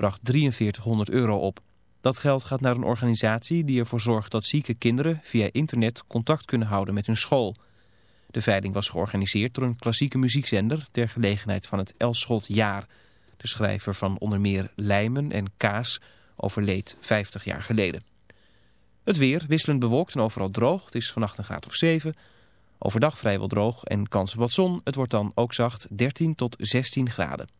bracht 4300 euro op. Dat geld gaat naar een organisatie die ervoor zorgt dat zieke kinderen via internet contact kunnen houden met hun school. De veiling was georganiseerd door een klassieke muziekzender ter gelegenheid van het Elschot Jaar. De schrijver van onder meer Lijmen en Kaas overleed 50 jaar geleden. Het weer wisselend bewolkt en overal droog. Het is vannacht een graad of 7. Overdag vrijwel droog en kans op wat zon. Het wordt dan ook zacht 13 tot 16 graden.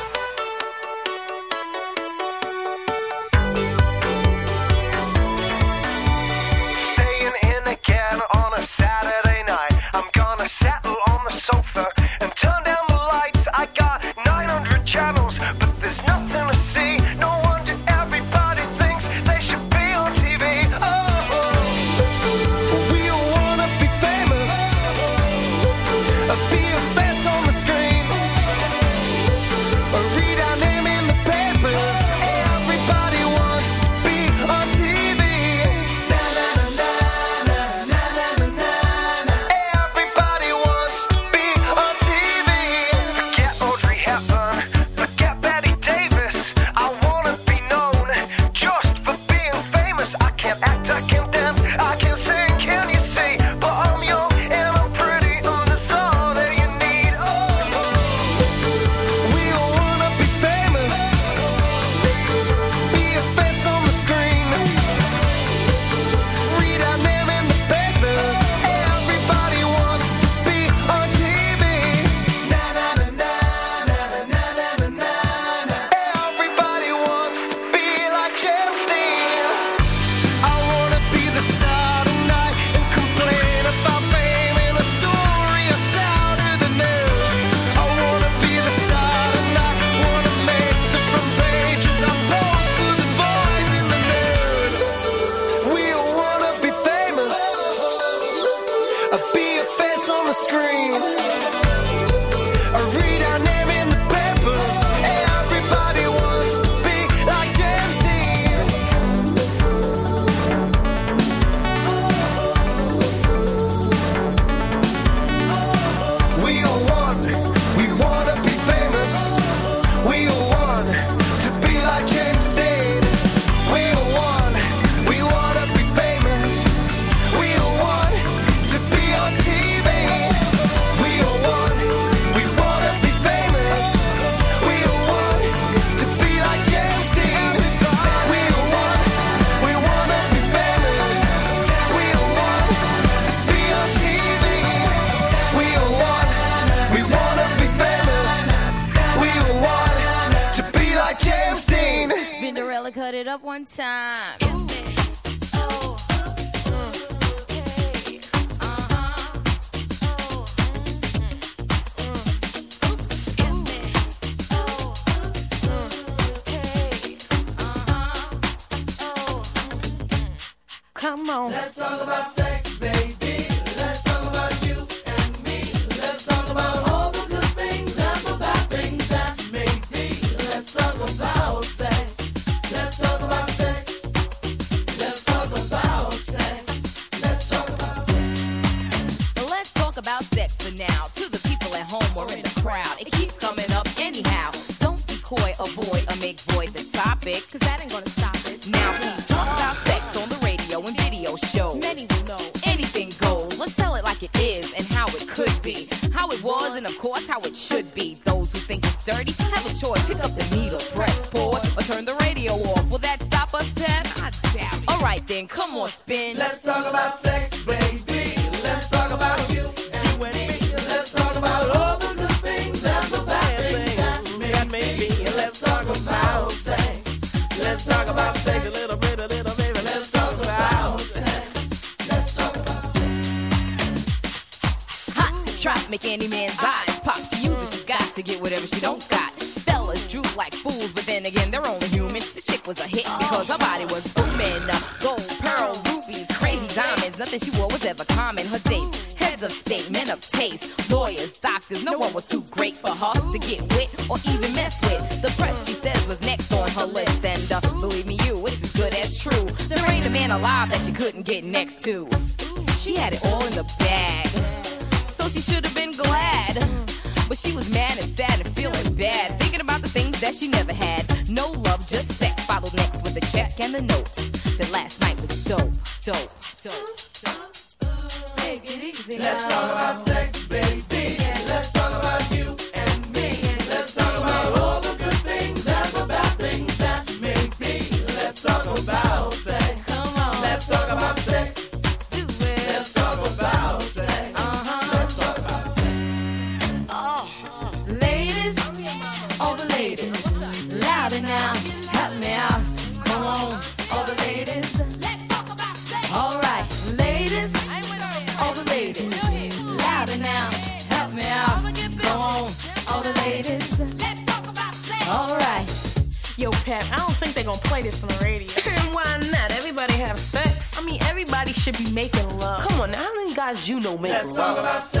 You know make Let's talk about sex,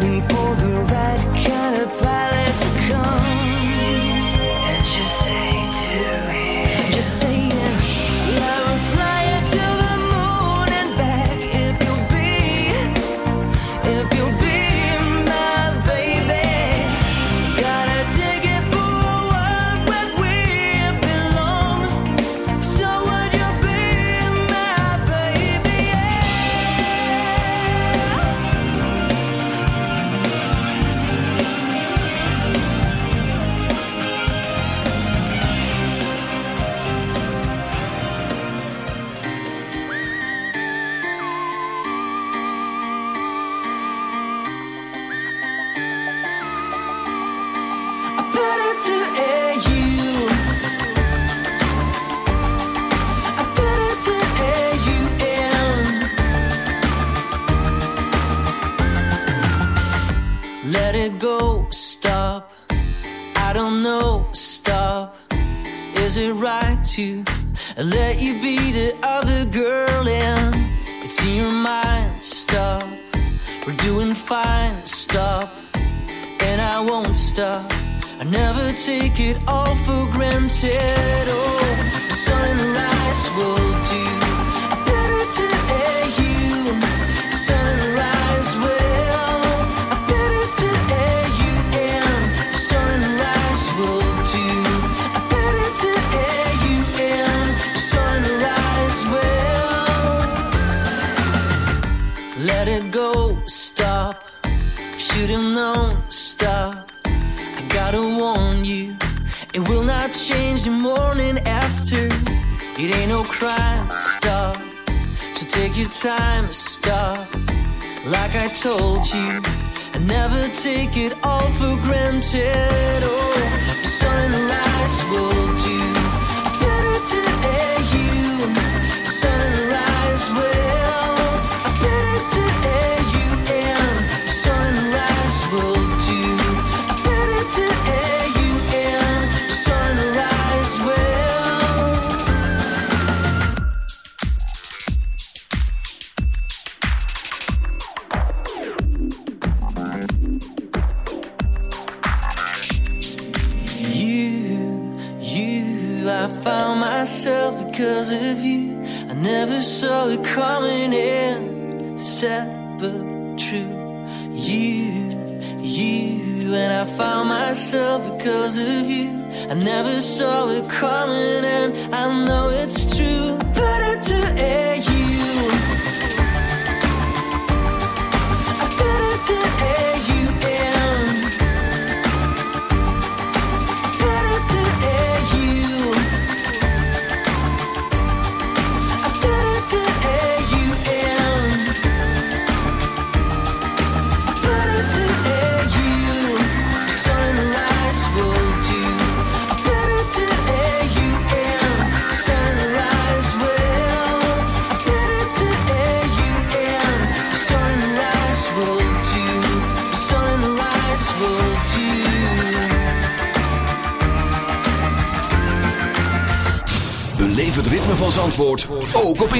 Take it